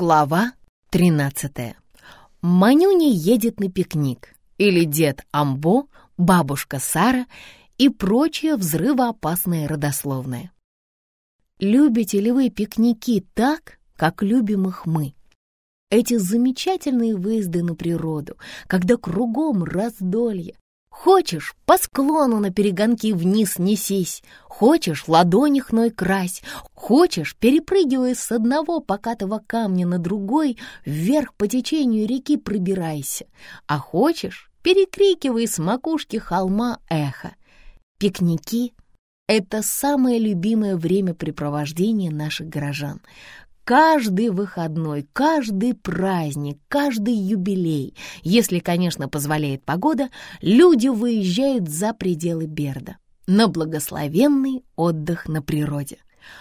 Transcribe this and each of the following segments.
Глава 13. Манюня едет на пикник. Или дед Амбо, бабушка Сара и прочее взрывоопасное родословное. Любите ли вы пикники так, как любим их мы? Эти замечательные выезды на природу, когда кругом раздолье, Хочешь, по склону на перегонки вниз несись, Хочешь, ладони хной крась, Хочешь, перепрыгивая с одного покатого камня на другой, Вверх по течению реки пробирайся, А хочешь, перекрикивай с макушки холма эхо. Пикники — это самое любимое времяпрепровождение наших горожан. Каждый выходной, каждый праздник, каждый юбилей, если, конечно, позволяет погода, люди выезжают за пределы Берда на благословенный отдых на природе.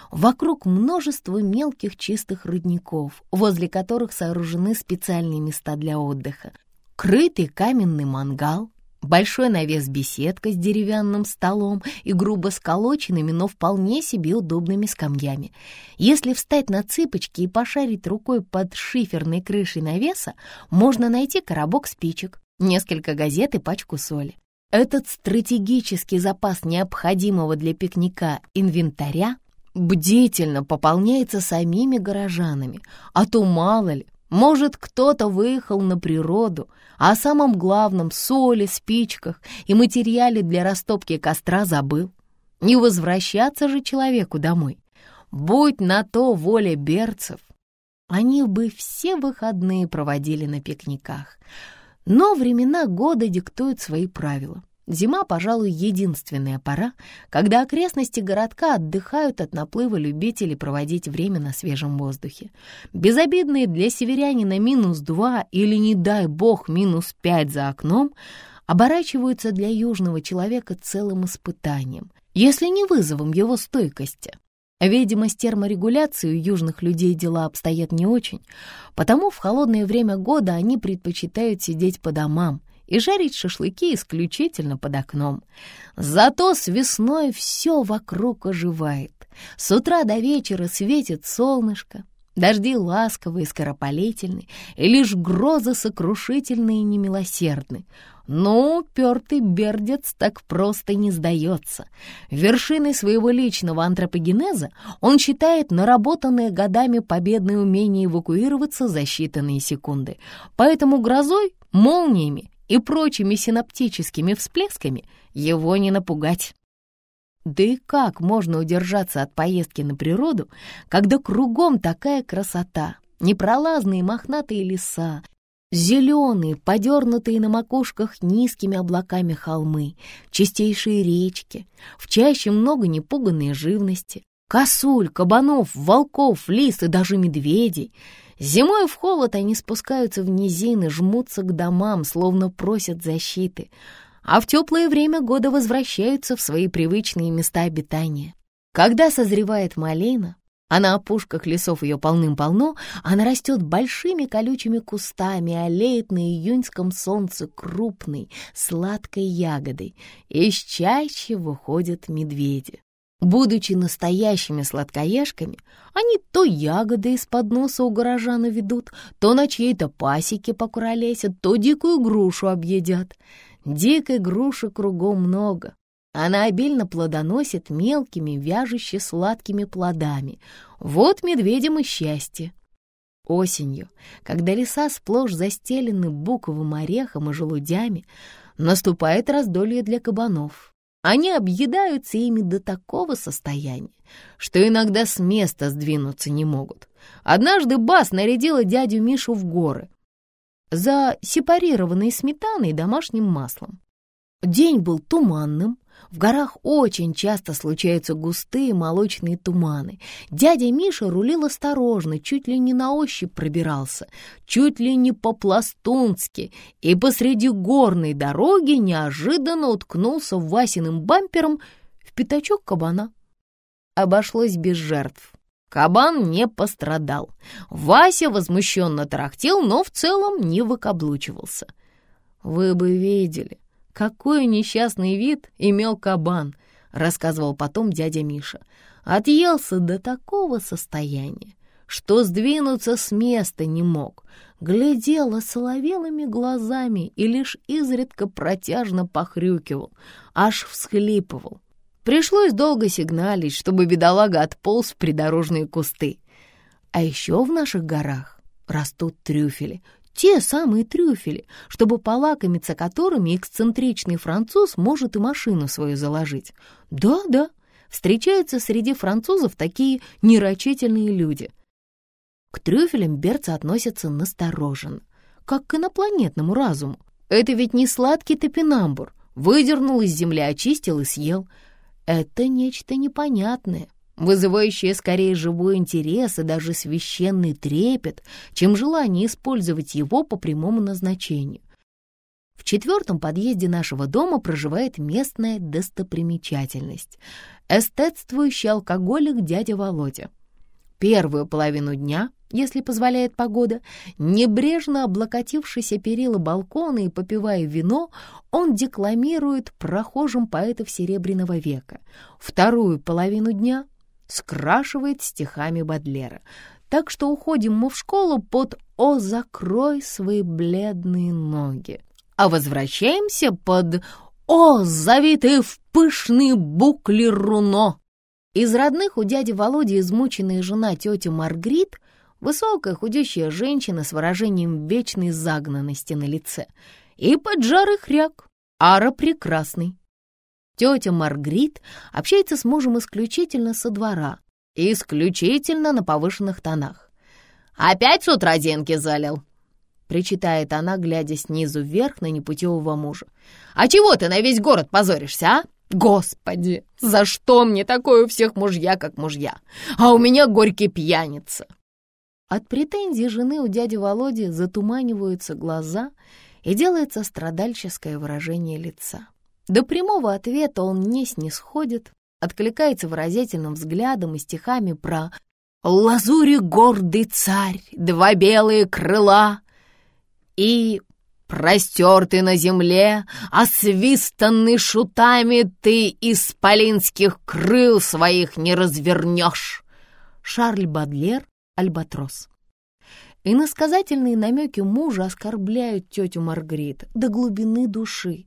Вокруг множество мелких чистых рудников, возле которых сооружены специальные места для отдыха. Крытый каменный мангал, Большой навес-беседка с деревянным столом и грубо сколоченными, но вполне себе удобными скамьями. Если встать на цыпочки и пошарить рукой под шиферной крышей навеса, можно найти коробок спичек, несколько газет и пачку соли. Этот стратегический запас необходимого для пикника инвентаря бдительно пополняется самими горожанами, а то мало ли, может, кто-то выехал на природу, а о самом главном — соли, спичках и материале для растопки костра забыл. Не возвращаться же человеку домой. Будь на то воля берцев, они бы все выходные проводили на пикниках. Но времена года диктуют свои правила. Зима, пожалуй, единственная пора, когда окрестности городка отдыхают от наплыва любителей проводить время на свежем воздухе. Безобидные для северянина минус два или, не дай бог, минус пять за окном оборачиваются для южного человека целым испытанием, если не вызовом его стойкости. Видимо, с терморегуляцией у южных людей дела обстоят не очень, потому в холодное время года они предпочитают сидеть по домам, и жарить шашлыки исключительно под окном. Зато с весной все вокруг оживает. С утра до вечера светит солнышко, дожди ласковые и скоропалительны, и лишь грозы сокрушительные и немилосердны. Но упертый бердец так просто не сдается. Вершиной своего личного антропогенеза он считает наработанное годами победное умение эвакуироваться за считанные секунды. Поэтому грозой, молниями и прочими синаптическими всплесками его не напугать. Да и как можно удержаться от поездки на природу, когда кругом такая красота, непролазные мохнатые леса, зеленые, подернутые на макушках низкими облаками холмы, чистейшие речки, в чаще много непуганной живности, косуль, кабанов, волков, лис и даже медведей — Зимой в холод они спускаются в низины, жмутся к домам, словно просят защиты, а в теплое время года возвращаются в свои привычные места обитания. Когда созревает малина, а на опушках лесов ее полным-полно, она растет большими колючими кустами, олеет на июньском солнце крупной, сладкой ягодой, из чаще выходят медведи. Будучи настоящими сладкоежками, они то ягоды из-под носа у горожана ведут, то на чьей-то пасеке покуролесят, то дикую грушу объедят. Дикой груши кругом много. Она обильно плодоносит мелкими, вяжуще сладкими плодами. Вот медведям и счастье. Осенью, когда леса сплошь застелены буковым орехом и желудями, наступает раздолье для кабанов. Они объедаются ими до такого состояния, что иногда с места сдвинуться не могут. Однажды Бас нарядила дядю Мишу в горы за сепарированной сметаной и домашним маслом. День был туманным, в горах очень часто случаются густые молочные туманы. Дядя Миша рулил осторожно, чуть ли не на ощупь пробирался, чуть ли не по-пластунски, и посреди горной дороги неожиданно уткнулся Васиным бампером в пятачок кабана. Обошлось без жертв. Кабан не пострадал. Вася возмущенно тарахтел, но в целом не выкаблучивался. Вы бы видели, какой несчастный вид имел кабан, рассказывал потом дядя Миша. Отъелся до такого состояния, что сдвинуться с места не мог. Глядел соловелыми глазами и лишь изредка протяжно похрюкивал, аж всхлипывал. Пришлось долго сигналить, чтобы бедолага отполз в придорожные кусты. А еще в наших горах растут трюфели, те самые трюфели, чтобы полакомиться которыми эксцентричный француз может и машину свою заложить. Да-да, встречаются среди французов такие нерочительные люди. К трюфелям берцы относятся настороженно, как к инопланетному разуму. Это ведь не сладкий топинамбур. Выдернул из земли, очистил и съел. Это нечто непонятное, вызывающее скорее живой интерес и даже священный трепет, чем желание использовать его по прямому назначению. В четвертом подъезде нашего дома проживает местная достопримечательность — эстетствующий алкоголик дядя Володя. Первую половину дня, если позволяет погода, небрежно облокотившийся перила балкона и попивая вино, он декламирует прохожим поэтов Серебряного века. Вторую половину дня скрашивает стихами Бадлера. Так что уходим мы в школу под «О, закрой свои бледные ноги», а возвращаемся под «О, завитые в пышные букли руно». Из родных у дяди Володи измученная жена тетя Маргрит, высокая худющая женщина с выражением вечной загнанности на лице, и поджарый хряк, Ара Прекрасный. Тетя Маргрит общается с мужем исключительно со двора исключительно на повышенных тонах. «Опять с утра деньги залил?» — причитает она, глядя снизу вверх на непутевого мужа. «А чего ты на весь город позоришься, а? Господи, за что мне такое у всех мужья, как мужья? А у меня горький пьяница!» От претензий жены у дяди Володи затуманиваются глаза и делается страдальческое выражение лица. До прямого ответа он не снисходит, откликается выразительным взглядом и стихами про «Лазури гордый царь, два белые крыла» и «Простертый на земле, освистанный шутами, ты исполинских крыл своих не развернешь». Шарль Бадлер, Альбатрос. Иносказательные намеки мужа оскорбляют тетю Маргрит до глубины души,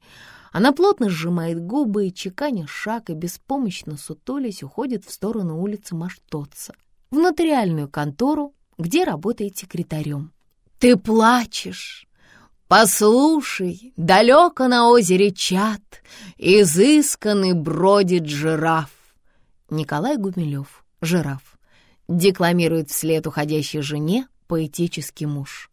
она плотно сжимает губы и, чеканя шаг и беспомощно сутулясь, уходит в сторону улицы Маштотца, в нотариальную контору, где работает секретарем. «Ты плачешь!» Послушай, далеко на озере чат, изысканный бродит жираф. Николай Гумилев, жираф, декламирует вслед уходящей жене поэтический муж.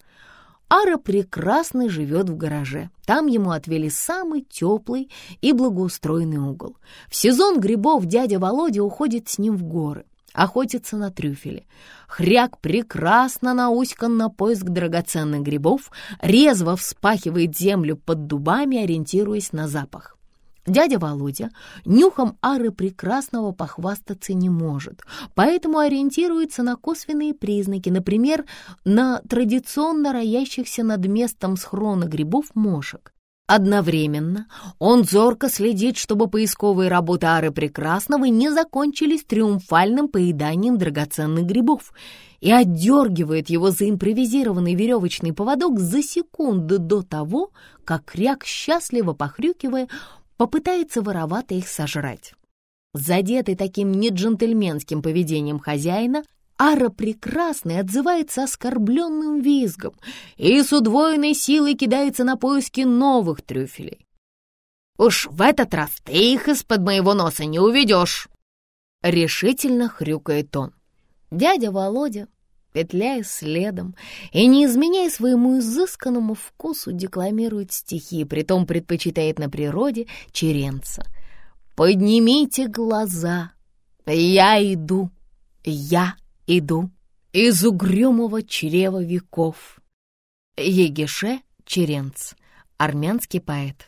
Ара прекрасно живет в гараже. Там ему отвели самый теплый и благоустроенный угол. В сезон грибов дядя Володя уходит с ним в горы, охотится на трюфели. Хряк прекрасно науськан на поиск драгоценных грибов, резво вспахивает землю под дубами, ориентируясь на запах. Дядя Володя нюхом ары прекрасного похвастаться не может, поэтому ориентируется на косвенные признаки, например, на традиционно роящихся над местом схрона грибов мошек. Одновременно он зорко следит, чтобы поисковые работы Ары Прекрасного не закончились триумфальным поеданием драгоценных грибов и отдергивает его за импровизированный веревочный поводок за секунду до того, как кряк, счастливо похрюкивая, попытается воровато их сожрать. Задетый таким неджентльменским поведением хозяина, Ара Прекрасный отзывается оскорбленным визгом и с удвоенной силой кидается на поиски новых трюфелей. «Уж в этот раз ты их из-под моего носа не уведешь!» Решительно хрюкает он. Дядя Володя, петляя следом и не изменяя своему изысканному вкусу, декламирует стихи, притом предпочитает на природе черенца. «Поднимите глаза, я иду, я иду из угрюмого чрева веков». Егеше Черенц, армянский поэт.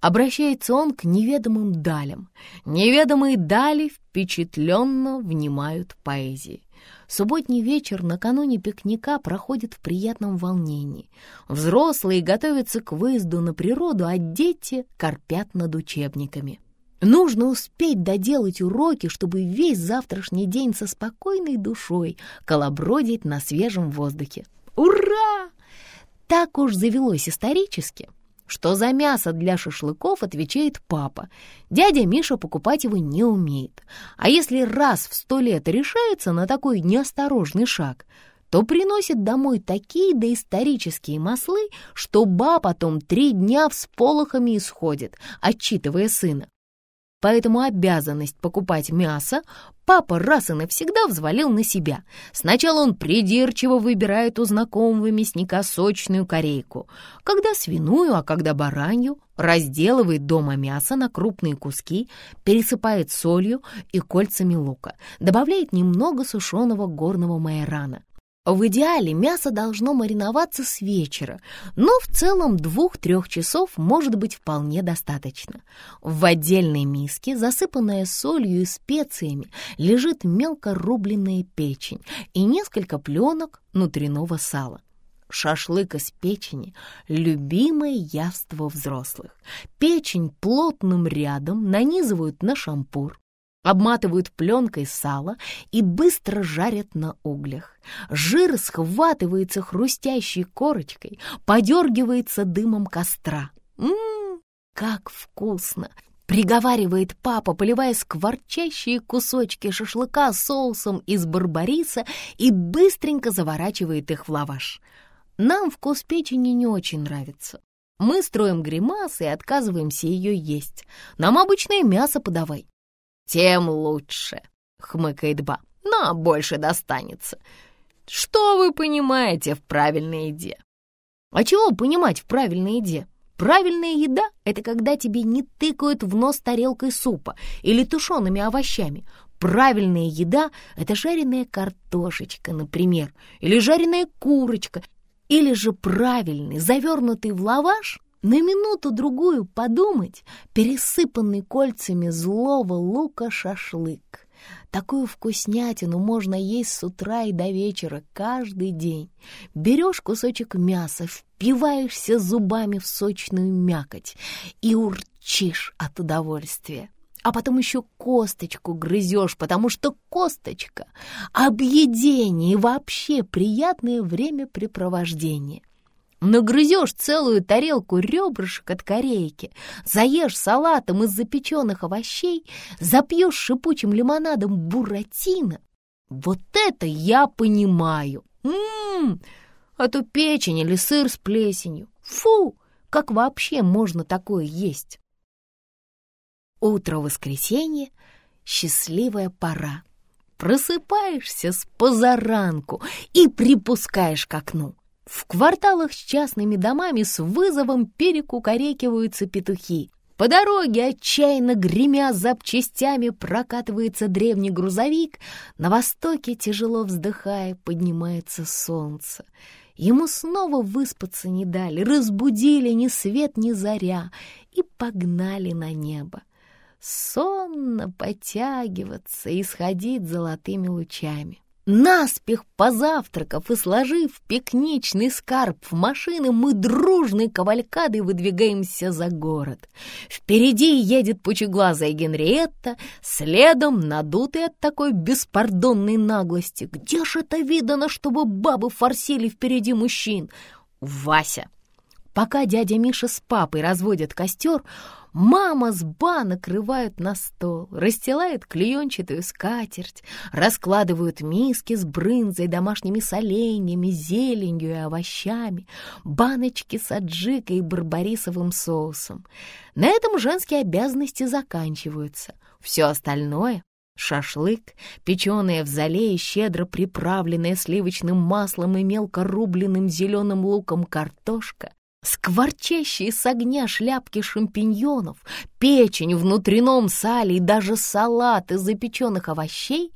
Обращается он к неведомым далям. Неведомые дали впечатленно внимают поэзии. Субботний вечер накануне пикника проходит в приятном волнении. Взрослые готовятся к выезду на природу, а дети корпят над учебниками. Нужно успеть доделать уроки, чтобы весь завтрашний день со спокойной душой колобродить на свежем воздухе. Ура! Так уж завелось исторически, что за мясо для шашлыков отвечает папа. Дядя Миша покупать его не умеет. А если раз в сто лет решается на такой неосторожный шаг, то приносит домой такие доисторические маслы, что ба потом три дня в сполохами исходит, отчитывая сына. Поэтому обязанность покупать мясо папа раз и навсегда взвалил на себя. Сначала он придирчиво выбирает у знакомого мясника сочную корейку, когда свиную, а когда баранью, разделывает дома мясо на крупные куски, пересыпает солью и кольцами лука, добавляет немного сушеного горного майорана. В идеале мясо должно мариноваться с вечера, но в целом двух-трех часов может быть вполне достаточно. В отдельной миске, засыпанная солью и специями, лежит мелко рубленная печень и несколько пленок внутреннего сала. Шашлык из печени — любимое явство взрослых. Печень плотным рядом нанизывают на шампур, обматывают пленкой сало и быстро жарят на углях. Жир схватывается хрустящей корочкой, подергивается дымом костра. «Ммм, как вкусно!» — приговаривает папа, поливая скворчащие кусочки шашлыка соусом из барбариса и быстренько заворачивает их в лаваш. Нам вкус печени не очень нравится. Мы строим гримасы и отказываемся ее есть. Нам обычное мясо подавай тем лучше», — хмыкает Ба. «Но больше достанется. Что вы понимаете в правильной еде?» «А чего понимать в правильной еде? Правильная еда — это когда тебе не тыкают в нос тарелкой супа или тушеными овощами. Правильная еда — это жареная картошечка, например, или жареная курочка, или же правильный, завернутый в лаваш на минуту-другую подумать, пересыпанный кольцами злого лука шашлык. Такую вкуснятину можно есть с утра и до вечера каждый день. Берешь кусочек мяса, впиваешься зубами в сочную мякоть и урчишь от удовольствия. А потом еще косточку грызешь, потому что косточка — объедение и вообще приятное времяпрепровождение. Нагрызешь целую тарелку ребрышек от корейки, заешь салатом из запеченных овощей, запьешь шипучим лимонадом буратино. Вот это я понимаю! Ммм, а то печень или сыр с плесенью. Фу, как вообще можно такое есть? Утро воскресенья — счастливая пора. Просыпаешься с позаранку и припускаешь к окну. В кварталах с частными домами с вызовом перекукарекиваются петухи. По дороге, отчаянно гремя запчастями, прокатывается древний грузовик. На востоке, тяжело вздыхая, поднимается солнце. Ему снова выспаться не дали, разбудили ни свет, ни заря и погнали на небо. Сонно потягиваться и сходить золотыми лучами. Наспех позавтракав и сложив пикничный скарб в машины, мы дружной кавалькадой выдвигаемся за город. Впереди едет пучеглазая Генриетта, следом надутый от такой беспардонной наглости. Где же это видано, чтобы бабы форсили впереди мужчин? Вася. Пока дядя Миша с папой разводят костер, Мама с ба накрывают на стол, расстилают клеенчатую скатерть, раскладывают миски с брынзой, домашними соленьями, зеленью и овощами, баночки с аджикой и барбарисовым соусом. На этом женские обязанности заканчиваются. Все остальное Шашлык, печеное в зале и щедро приправленное сливочным маслом и мелко рубленным зеленым луком картошка, Скворчащие с огня шляпки шампиньонов, печень, внутреннем сале и даже салат из запеченных овощей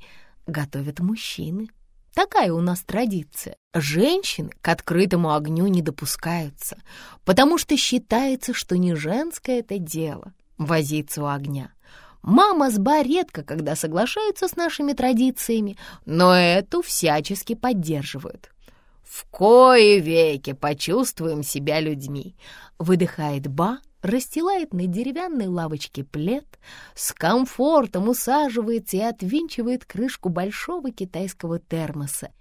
готовят мужчины. Такая у нас традиция. Женщины к открытому огню не допускаются, потому что считается, что не женское это дело — возиться у огня. Мама с Ба редко когда соглашаются с нашими традициями, но эту всячески поддерживают. В кое веки почувствуем себя людьми, выдыхает Ба, расстилает на деревянной лавочке плед, с комфортом усаживается и отвинчивает крышку большого китайского термоса.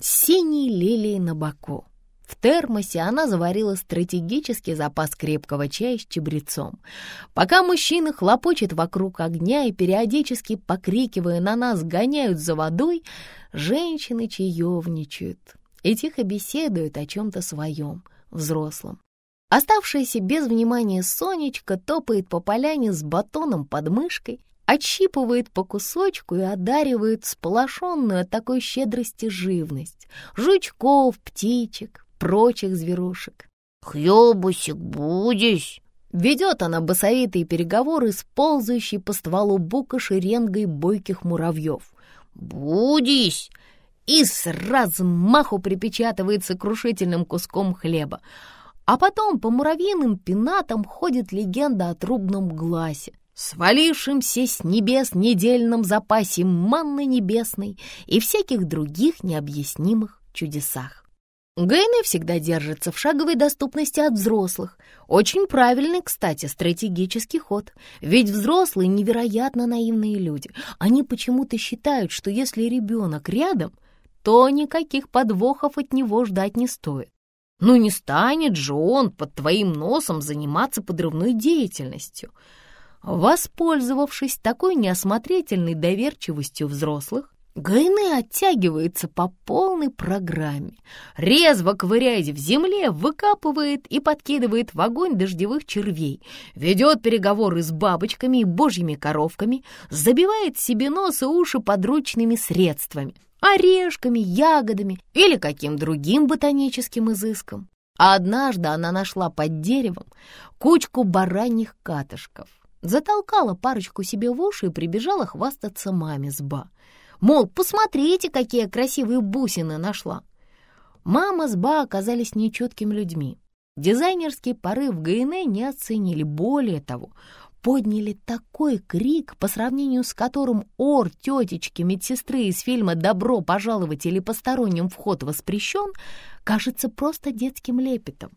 Синие лилии на боку. В термосе она заварила стратегический запас крепкого чая с чабрецом. Пока мужчины хлопочет вокруг огня и периодически, покрикивая на нас, гоняют за водой, женщины чаевничают и тихо беседуют о чем-то своем, взрослом. Оставшаяся без внимания Сонечка топает по поляне с батоном под мышкой, отщипывает по кусочку и одаривает сполошенную от такой щедрости живность — жучков, птичек, прочих зверушек. «Хлебусик будешь?» Ведет она басовитые переговоры с ползающей по стволу бука шеренгой бойких муравьев. «Будешь?» И с размаху припечатывается крушительным куском хлеба. А потом по муравьиным пенатам ходит легенда о трубном глазе, свалившемся с небес недельном запасе манны небесной и всяких других необъяснимых чудесах. Гайны всегда держится в шаговой доступности от взрослых. Очень правильный, кстати, стратегический ход. Ведь взрослые невероятно наивные люди. Они почему-то считают, что если ребенок рядом, то никаких подвохов от него ждать не стоит. Ну не станет же он под твоим носом заниматься подрывной деятельностью. Воспользовавшись такой неосмотрительной доверчивостью взрослых, Гайны оттягивается по полной программе, резво ковыряясь в земле, выкапывает и подкидывает в огонь дождевых червей, ведет переговоры с бабочками и божьими коровками, забивает себе нос и уши подручными средствами, орешками, ягодами или каким другим ботаническим изыском. Однажды она нашла под деревом кучку бараньих катышков, затолкала парочку себе в уши и прибежала хвастаться маме с ба. Мол, посмотрите, какие красивые бусины нашла. Мама с Ба оказались нечеткими людьми. Дизайнерский порыв ГНЭ не оценили. Более того, подняли такой крик, по сравнению с которым ор тетечки медсестры из фильма «Добро пожаловать» или «Посторонним вход воспрещен» кажется просто детским лепетом.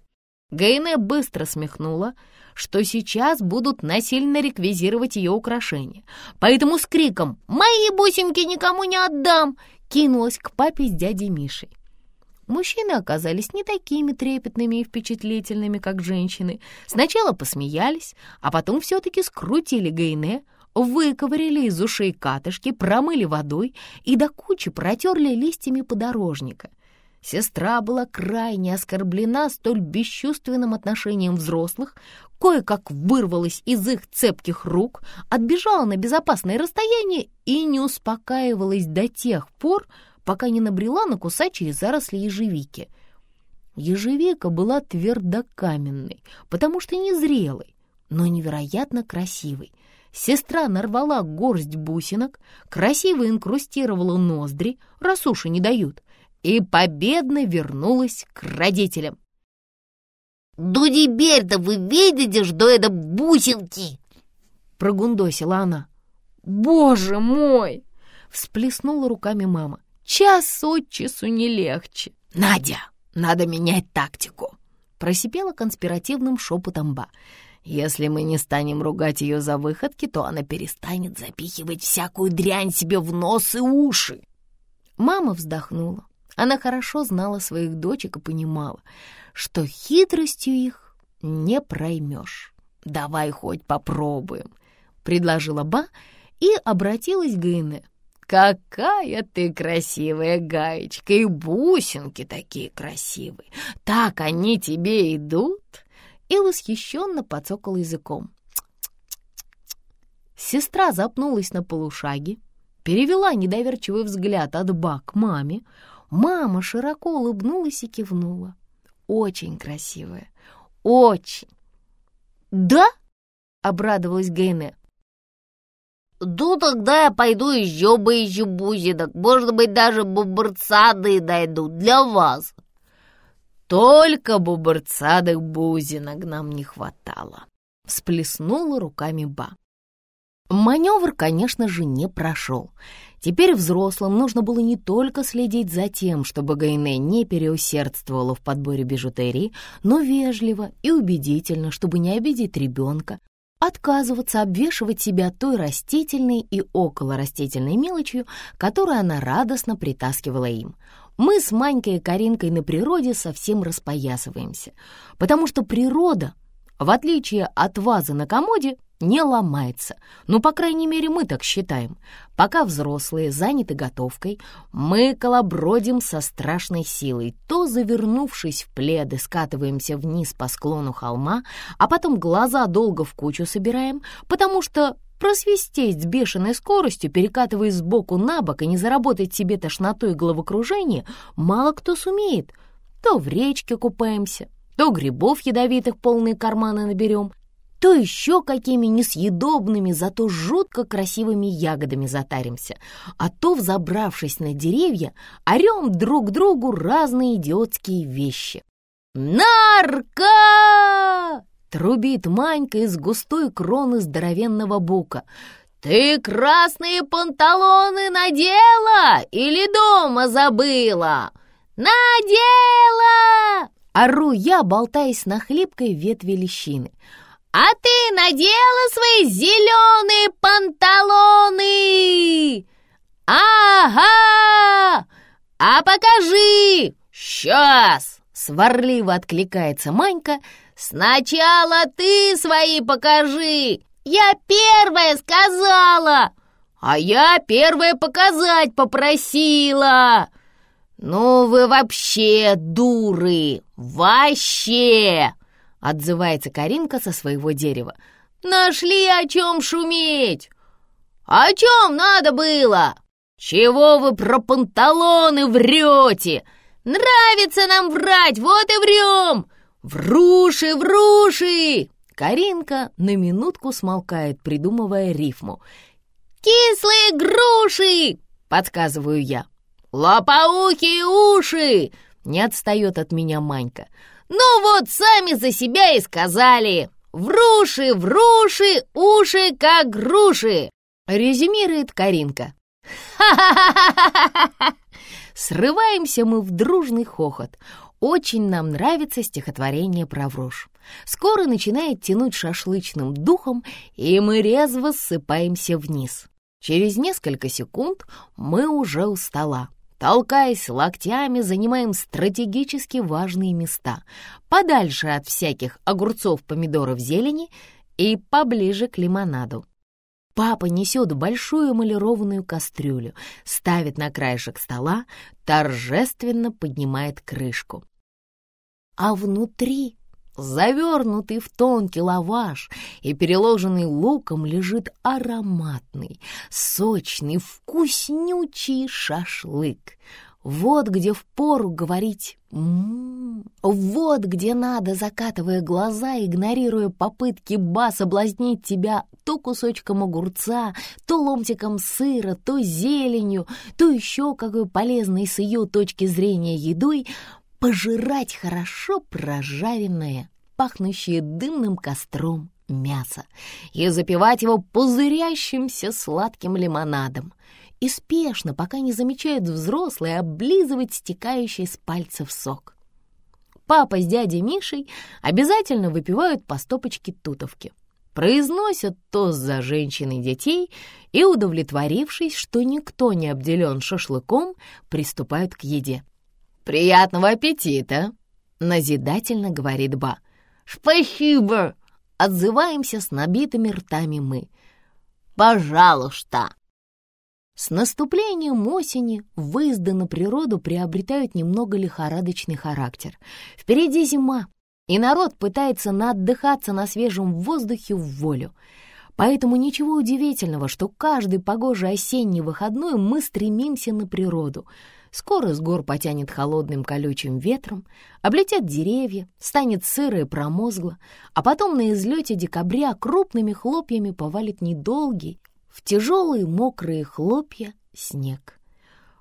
Гейне быстро смехнула, что сейчас будут насильно реквизировать ее украшения. Поэтому с криком «Мои бусинки никому не отдам!» кинулась к папе с дядей Мишей. Мужчины оказались не такими трепетными и впечатлительными, как женщины. Сначала посмеялись, а потом все-таки скрутили Гейне, выковырили из ушей катышки, промыли водой и до кучи протерли листьями подорожника — Сестра была крайне оскорблена столь бесчувственным отношением взрослых, кое-как вырвалась из их цепких рук, отбежала на безопасное расстояние и не успокаивалась до тех пор, пока не набрела на кусачие заросли ежевики. Ежевика была твердокаменной, потому что незрелой, но невероятно красивой. Сестра нарвала горсть бусинок, красиво инкрустировала ноздри, раз уши не дают, и победно вернулась к родителям. «Ну теперь-то вы видите, что это бусинки!» Прогундосила она. «Боже мой!» Всплеснула руками мама. «Час от часу не легче!» «Надя, надо менять тактику!» Просипела конспиративным шепотом Ба. «Если мы не станем ругать ее за выходки, то она перестанет запихивать всякую дрянь себе в нос и уши!» Мама вздохнула. Она хорошо знала своих дочек и понимала, что хитростью их не проймешь. «Давай хоть попробуем», — предложила Ба и обратилась к Инне. «Какая ты красивая гаечка, и бусинки такие красивые! Так они тебе идут!» И восхищенно подсокал языком. Сестра запнулась на полушаге, перевела недоверчивый взгляд от Ба к маме, Мама широко улыбнулась и кивнула. Очень красивая, очень. «Да?» — обрадовалась Гейне. «Ну, тогда я пойду еще поищу бусинок. Может быть, даже бубырцады дойдут для вас». «Только бубырцадых бузинок нам не хватало», — всплеснула руками Ба. Маневр, конечно же, не прошел. Теперь взрослым нужно было не только следить за тем, чтобы Гайне не переусердствовала в подборе бижутерии, но вежливо и убедительно, чтобы не обидеть ребенка, отказываться обвешивать себя той растительной и околорастительной мелочью, которую она радостно притаскивала им. Мы с Манькой и Каринкой на природе совсем распоясываемся, потому что природа, в отличие от вазы на комоде, не ломается. Ну, по крайней мере, мы так считаем. Пока взрослые заняты готовкой, мы колобродим со страшной силой, то, завернувшись в пледы, скатываемся вниз по склону холма, а потом глаза долго в кучу собираем, потому что просвистеть с бешеной скоростью, перекатываясь сбоку на бок и не заработать себе тошноту и головокружение, мало кто сумеет. То в речке купаемся, то грибов ядовитых полные карманы наберем, то еще какими несъедобными, зато жутко красивыми ягодами затаримся, а то, взобравшись на деревья, орем друг другу разные идиотские вещи. «Нарко!» — трубит Манька из густой кроны здоровенного бука. «Ты красные панталоны надела или дома забыла?» «Надела!» Ору я, болтаясь на хлипкой ветви лещины — «А ты надела свои зеленые панталоны?» «Ага! А покажи!» «Сейчас!» — сварливо откликается Манька. «Сначала ты свои покажи! Я первая сказала!» «А я первая показать попросила!» «Ну вы вообще дуры! Вообще!» Отзывается Каринка со своего дерева. «Нашли о чем шуметь!» «О чем надо было?» «Чего вы про панталоны врете? Нравится нам врать, вот и врем! Вруши, вруши!» Каринка на минутку смолкает, придумывая рифму. «Кислые груши!» — подсказываю я. «Лопоухие уши!» — не отстает от меня Манька. «Ну вот, сами за себя и сказали! Вруши, вруши, уши как груши!» Резюмирует Каринка. «Ха-ха-ха-ха-ха-ха!» Срываемся мы в дружный хохот. Очень нам нравится стихотворение про врушь. Скоро начинает тянуть шашлычным духом, и мы резво ссыпаемся вниз. Через несколько секунд мы уже у стола. Толкаясь локтями, занимаем стратегически важные места, подальше от всяких огурцов, помидоров, зелени и поближе к лимонаду. Папа несет большую эмалированную кастрюлю, ставит на краешек стола, торжественно поднимает крышку. А внутри Завернутый в тонкий лаваш и переложенный луком лежит ароматный, сочный, вкуснючий шашлык. Вот где впору говорить «м-м-м», вот где надо, закатывая глаза, игнорируя попытки ба соблазнить тебя то кусочком огурца, то ломтиком сыра, то зеленью, то еще какой полезной с ее точки зрения едой, пожирать хорошо прожаренное, пахнущее дымным костром мясо и запивать его пузырящимся сладким лимонадом и спешно, пока не замечают взрослые, облизывать стекающий с пальцев сок. Папа с дядей Мишей обязательно выпивают по стопочке тутовки, произносят тост за женщин и детей и, удовлетворившись, что никто не обделен шашлыком, приступают к еде. «Приятного аппетита!» — назидательно говорит Ба. «Спасибо!» — отзываемся с набитыми ртами мы. «Пожалуйста!» С наступлением осени выезды на природу приобретают немного лихорадочный характер. Впереди зима, и народ пытается наотдыхаться на свежем воздухе в волю. Поэтому ничего удивительного, что каждый погожий осенний выходной мы стремимся на природу — Скоро с гор потянет холодным колючим ветром, облетят деревья, станет сыро и промозгло, а потом на излете декабря крупными хлопьями повалит недолгий, в тяжелые мокрые хлопья снег.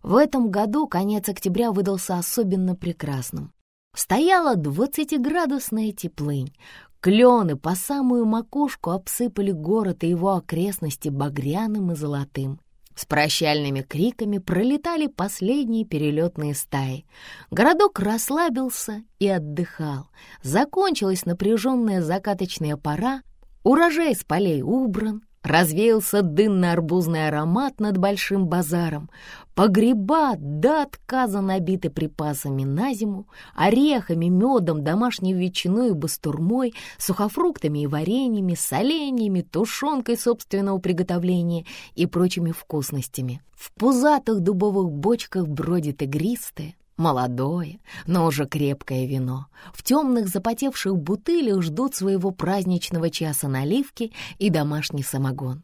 В этом году конец октября выдался особенно прекрасным. Стояла двадцатиградусная теплынь, Клены по самую макушку обсыпали город и его окрестности багряным и золотым. С прощальными криками пролетали последние перелетные стаи. Городок расслабился и отдыхал. Закончилась напряженная закаточная пора, урожай с полей убран, Развеялся дынно-арбузный аромат над большим базаром. Погреба до отказа набиты припасами на зиму, орехами, медом, домашней ветчиной и бастурмой, сухофруктами и вареньями, соленьями, тушенкой собственного приготовления и прочими вкусностями. В пузатых дубовых бочках бродит игристое, Молодое, но уже крепкое вино. В темных запотевших бутылях ждут своего праздничного часа наливки и домашний самогон.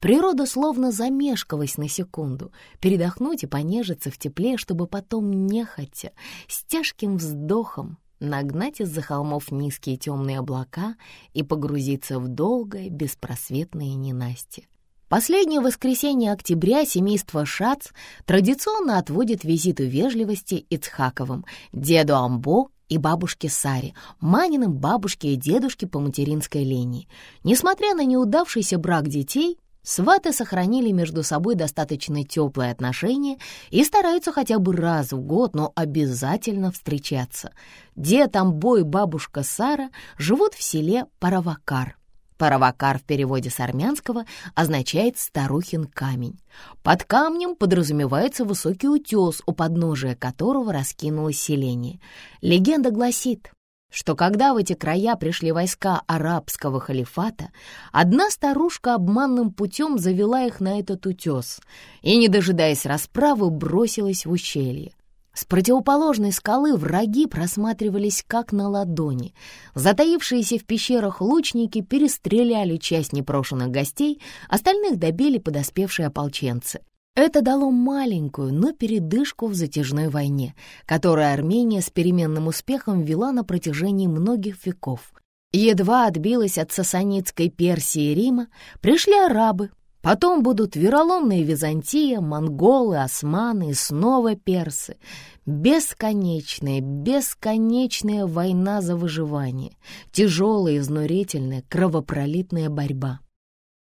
Природа словно замешкалась на секунду, передохнуть и понежиться в тепле, чтобы потом нехотя, с тяжким вздохом, нагнать из-за холмов низкие темные облака и погрузиться в долгое, беспросветное ненастье. Последнее воскресенье октября семейство Шац традиционно отводит визиту вежливости Ицхаковым, деду Амбо и бабушке Саре, Маниным бабушке и дедушке по материнской линии. Несмотря на неудавшийся брак детей, сваты сохранили между собой достаточно теплые отношения и стараются хотя бы раз в год, но обязательно встречаться. Дед Амбо и бабушка Сара живут в селе Паравакар — Паравакар в переводе с армянского означает «старухин камень». Под камнем подразумевается высокий утес, у подножия которого раскинулось селение. Легенда гласит, что когда в эти края пришли войска арабского халифата, одна старушка обманным путем завела их на этот утес и, не дожидаясь расправы, бросилась в ущелье. С противоположной скалы враги просматривались как на ладони. Затаившиеся в пещерах лучники перестреляли часть непрошенных гостей, остальных добили подоспевшие ополченцы. Это дало маленькую, но передышку в затяжной войне, которую Армения с переменным успехом вела на протяжении многих веков. Едва отбилась от сасанитской Персии и Рима, пришли арабы, Потом будут вероломные Византия, монголы, османы и снова персы. Бесконечная, бесконечная война за выживание, тяжелая, изнурительная, кровопролитная борьба.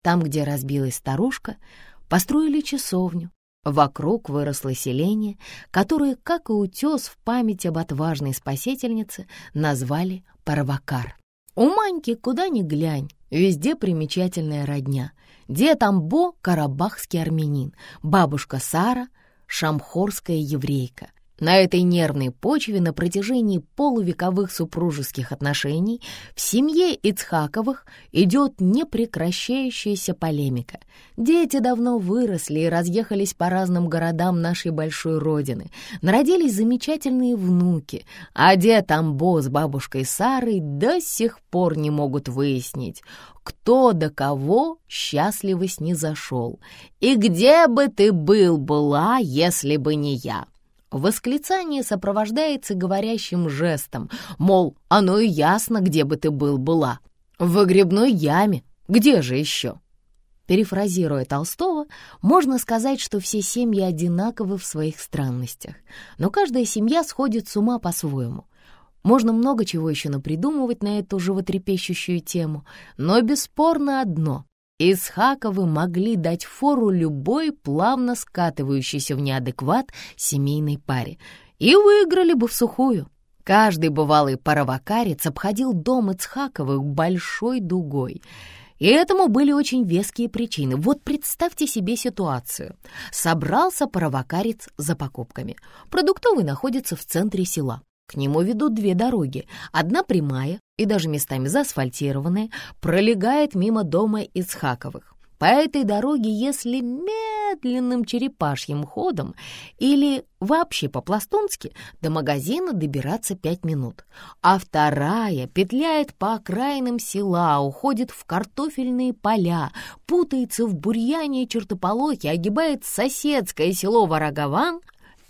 Там, где разбилась старушка, построили часовню. Вокруг выросло селение, которое, как и утес в память об отважной спасительнице, назвали Парвакар. У Маньки куда ни глянь, везде примечательная родня — Дед Амбо — карабахский армянин, бабушка Сара — шамхорская еврейка. На этой нервной почве на протяжении полувековых супружеских отношений в семье Ицхаковых идет непрекращающаяся полемика. Дети давно выросли и разъехались по разным городам нашей большой родины. Народились замечательные внуки, а дед Амбо с бабушкой Сарой до сих пор не могут выяснить, кто до кого счастливо снизошел. И где бы ты был, была, если бы не я? Восклицание сопровождается говорящим жестом, мол, оно и ясно, где бы ты был, была. В выгребной яме, где же еще? Перефразируя Толстого, можно сказать, что все семьи одинаковы в своих странностях, но каждая семья сходит с ума по-своему. Можно много чего еще напридумывать на эту животрепещущую тему, но бесспорно одно Исхаковы могли дать фору любой плавно скатывающейся в неадекват семейной паре и выиграли бы в сухую. Каждый бывалый паровакарец обходил дом Ицхаковых большой дугой. И этому были очень веские причины. Вот представьте себе ситуацию. Собрался паровакарец за покупками. Продуктовый находится в центре села. К нему ведут две дороги. Одна прямая и даже местами заасфальтированная, пролегает мимо дома Ицхаковых. По этой дороге, если медленным черепашьим ходом или вообще по-пластунски, до магазина добираться пять минут. А вторая петляет по окраинам села, уходит в картофельные поля, путается в бурьяне и чертополохе, огибает соседское село Ворогован,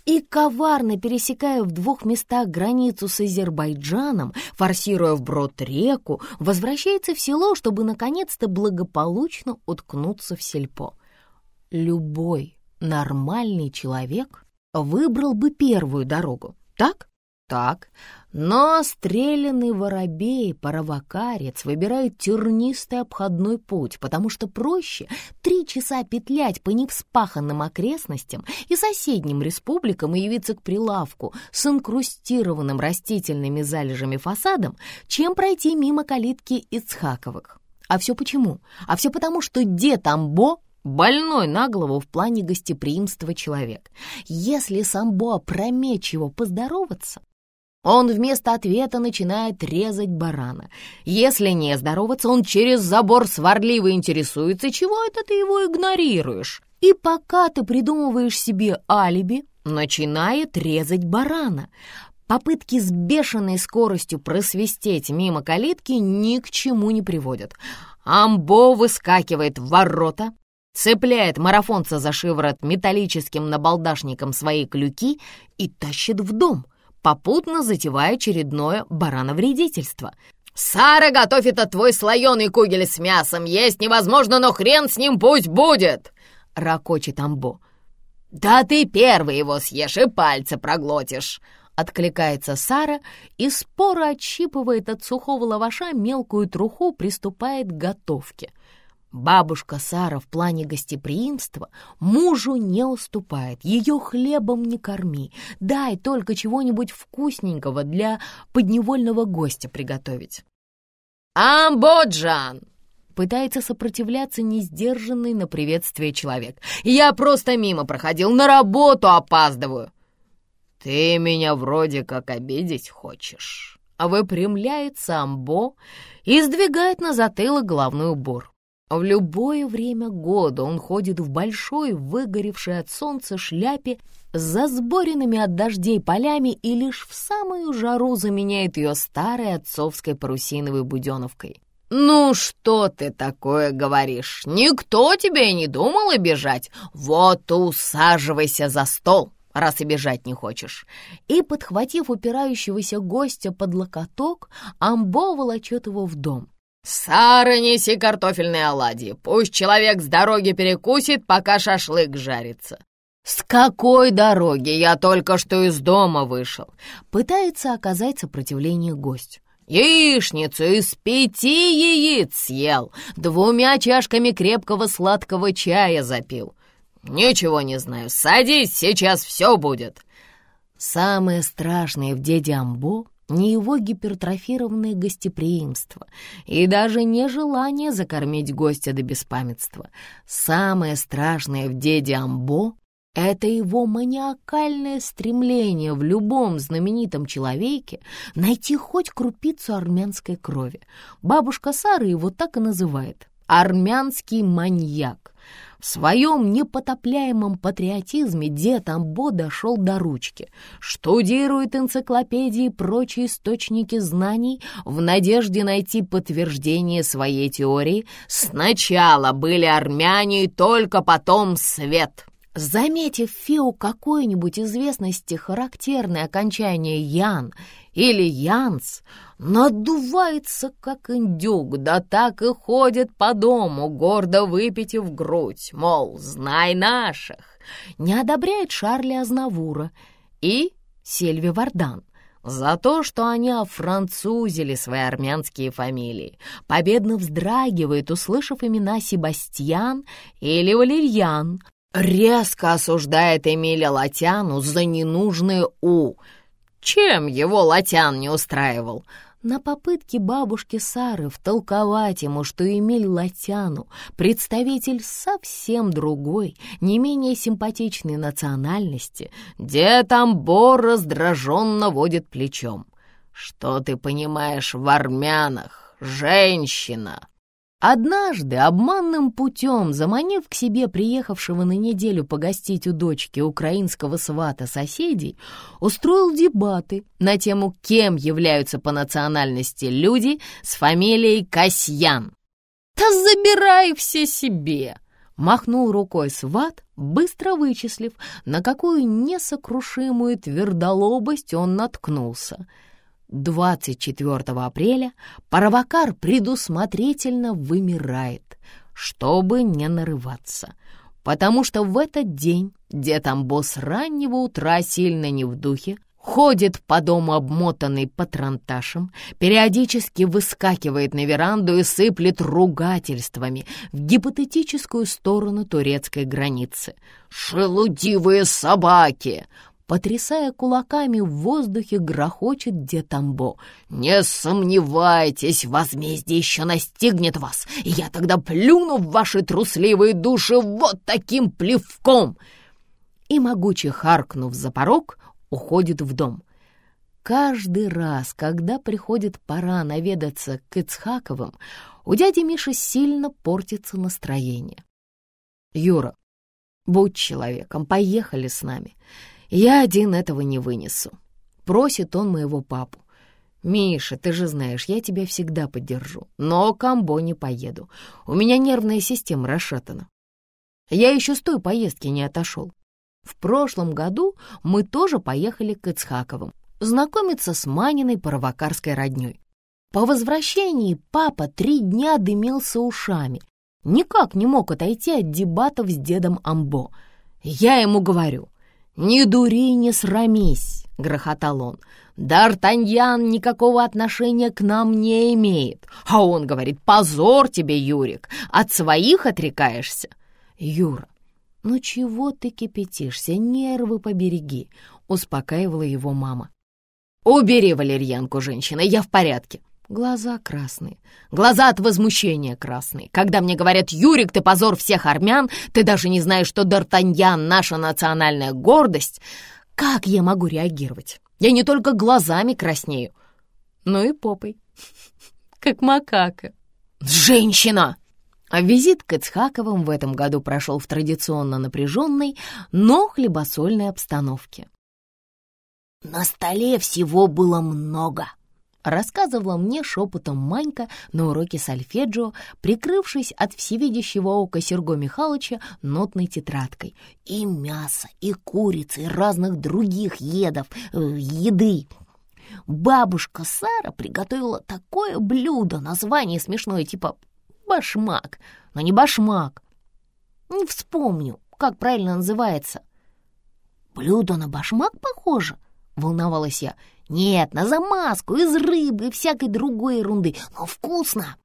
и, коварно пересекая в двух местах границу с Азербайджаном, форсируя вброд реку, возвращается в село, чтобы наконец-то благополучно уткнуться в сельпо. Любой нормальный человек выбрал бы первую дорогу, так? Так, но стрелянный воробей, паровокарец выбирает тернистый обходной путь, потому что проще три часа петлять по невспаханным окрестностям и соседним республикам и явиться к прилавку с инкрустированным растительными залежами фасадом, чем пройти мимо калитки Ицхаковых. А все почему? А все потому, что дед Амбо больной на голову в плане гостеприимства человек. Если с Амбо опрометчиво поздороваться, он вместо ответа начинает резать барана. Если не здороваться, он через забор сварливо интересуется, чего это ты его игнорируешь. И пока ты придумываешь себе алиби, начинает резать барана. Попытки с бешеной скоростью просвистеть мимо калитки ни к чему не приводят. Амбо выскакивает в ворота, цепляет марафонца за шиворот металлическим набалдашником своей клюки и тащит в дом — попутно затевая очередное барановредительство. «Сара готовит от твой слоеный кугель с мясом. Есть невозможно, но хрен с ним пусть будет!» — ракочет Амбо. «Да ты первый его съешь и пальцы проглотишь!» Откликается Сара и споро отщипывает от сухого лаваша мелкую труху, приступает к готовке — Бабушка Сара в плане гостеприимства мужу не уступает, ее хлебом не корми, дай только чего-нибудь вкусненького для подневольного гостя приготовить. «Амбоджан!» Пытается сопротивляться несдержанный на приветствие человек. «Я просто мимо проходил, на работу опаздываю!» «Ты меня вроде как обидеть хочешь!» Выпрямляется Амбо и сдвигает на затылок головной убор. В любое время года он ходит в большой, выгоревшей от солнца шляпе с засборенными от дождей полями и лишь в самую жару заменяет ее старой отцовской парусиновой буденовкой. «Ну что ты такое говоришь? Никто тебя и не думал обижать. Вот усаживайся за стол, раз и не хочешь». И, подхватив упирающегося гостя под локоток, Амбо волочет его в дом. «Сара, неси картофельные оладьи. Пусть человек с дороги перекусит, пока шашлык жарится». «С какой дороги? Я только что из дома вышел!» Пытается оказать сопротивление гость. «Яичницу из пяти яиц съел, двумя чашками крепкого сладкого чая запил. Ничего не знаю, садись, сейчас все будет!» Самое страшное в деде Амбо не его гипертрофированное гостеприимство и даже не желание закормить гостя до беспамятства. Самое страшное в деде Амбо — это его маниакальное стремление в любом знаменитом человеке найти хоть крупицу армянской крови. Бабушка Сара его так и называет — армянский маньяк. В своем непотопляемом патриотизме дед Амбо дошел до ручки, штудирует энциклопедии и прочие источники знаний в надежде найти подтверждение своей теории «Сначала были армяне, и только потом свет». Заметив Феу какой-нибудь известности характерное окончание «ян» или «янс», надувается, как индюк, да так и ходит по дому, гордо выпитив грудь, мол, знай наших. Не одобряет Шарли Азнавура и Сельви Вардан за то, что они офранцузили свои армянские фамилии. Победно вздрагивает, услышав имена Себастьян или Валерьян. Резко осуждает Эмиля Латяну за ненужное «у», чем его Латян не устраивал? На попытке бабушки Сары втолковать ему, что Эмиль Латяну — представитель совсем другой, не менее симпатичной национальности, дед Амбор раздраженно водит плечом. «Что ты понимаешь в армянах, женщина?» Однажды, обманным путем, заманив к себе приехавшего на неделю погостить у дочки украинского свата соседей, устроил дебаты на тему, кем являются по национальности люди с фамилией Касьян. «Да забирай все себе!» Махнул рукой сват, быстро вычислив, на какую несокрушимую твердолобость он наткнулся — 24 апреля Паровакар предусмотрительно вымирает, чтобы не нарываться, потому что в этот день дед Амбо с раннего утра сильно не в духе, ходит по дому обмотанный патронташем, периодически выскакивает на веранду и сыплет ругательствами в гипотетическую сторону турецкой границы. «Шелудивые собаки!» Потрясая кулаками в воздухе, грохочет Детамбо. «Не сомневайтесь, возмездие еще настигнет вас, и я тогда плюну в ваши трусливые души вот таким плевком!» И, могуче харкнув за порог, уходит в дом. Каждый раз, когда приходит пора наведаться к Ицхаковым, у дяди Миши сильно портится настроение. «Юра, будь человеком, поехали с нами. Я один этого не вынесу», — просит он моего папу. «Миша, ты же знаешь, я тебя всегда поддержу, но к не поеду. У меня нервная система расшатана. Я еще с той поездки не отошел. В прошлом году мы тоже поехали к Ицхаковым знакомиться с Маниной паровакарской роднёй. По возвращении папа три дня дымился ушами, никак не мог отойти от дебатов с дедом Амбо. Я ему говорю, «Не дури, не срамись», — грохотал он. «Д'Артаньян никакого отношения к нам не имеет». А он говорит, «Позор тебе, Юрик, от своих отрекаешься». «Юра, «Ну чего ты кипятишься? Нервы побереги», — успокаивала его мама. «Убери валерьянку, женщина, я в порядке». Глаза красные, глаза от возмущения красные. Когда мне говорят «Юрик, ты позор всех армян», ты даже не знаешь, что Д'Артаньян — наша национальная гордость. Как я могу реагировать? Я не только глазами краснею, но и попой, как макака. «Женщина!» А визит к Ицхаковым в этом году прошел в традиционно напряженной, но хлебосольной обстановке. «На столе всего было много», — рассказывала мне шепотом Манька на уроке сольфеджио, прикрывшись от всевидящего ока Серго Михайловича нотной тетрадкой. «И мясо, и курицы, и разных других едов, э, еды. Бабушка Сара приготовила такое блюдо, название смешное, типа башмак, но не башмак. Не вспомню, как правильно называется. Блюдо на башмак похоже, волновалась я. Нет, на замазку из рыбы и всякой другой ерунды, но вкусно.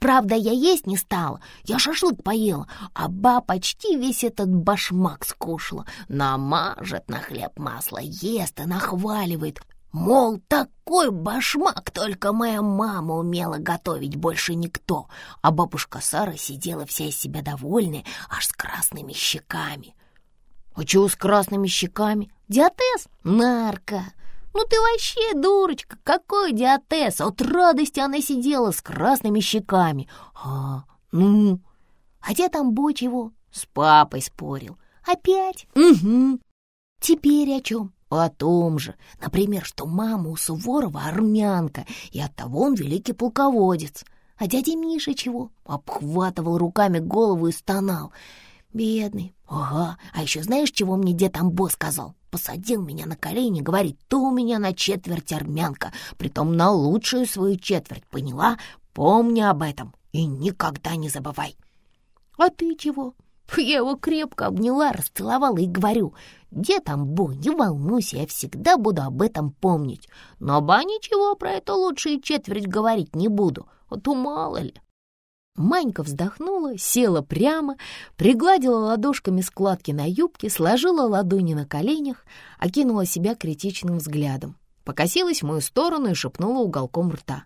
Правда, я есть не стала, я шашлык поела, а ба почти весь этот башмак скушала. Намажет на хлеб масло, ест и нахваливает. Мол, такой башмак только моя мама умела готовить, больше никто. А бабушка Сара сидела вся из себя довольная, аж с красными щеками. А чего с красными щеками? Диатез? Нарко. Ну ты вообще дурочка, какой диатез? От радости она сидела с красными щеками. А, ну, а где там чего? С папой спорил. Опять? Угу. Теперь о чем? О том же, например, что мама у Суворова армянка, и оттого он великий полководец. А дядя Миша чего? Обхватывал руками голову и стонал. Бедный. Ага. А еще знаешь, чего мне дед Амбо сказал? Посадил меня на колени, говорит, ты у меня на четверть армянка, притом на лучшую свою четверть, поняла? Помни об этом и никогда не забывай. А ты чего? Я его крепко обняла, расцеловала и говорю, «Дед Амбо, не волнуйся, я всегда буду об этом помнить. Но ба ничего про это лучше четверть говорить не буду, а то мало ли». Манька вздохнула, села прямо, пригладила ладошками складки на юбке, сложила ладони на коленях, окинула себя критичным взглядом, покосилась в мою сторону и шепнула уголком рта.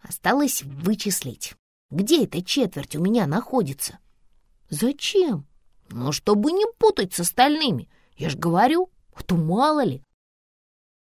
«Осталось вычислить, где эта четверть у меня находится?» «Зачем?» «Ну, чтобы не путать с остальными. Я ж говорю, а то мало ли».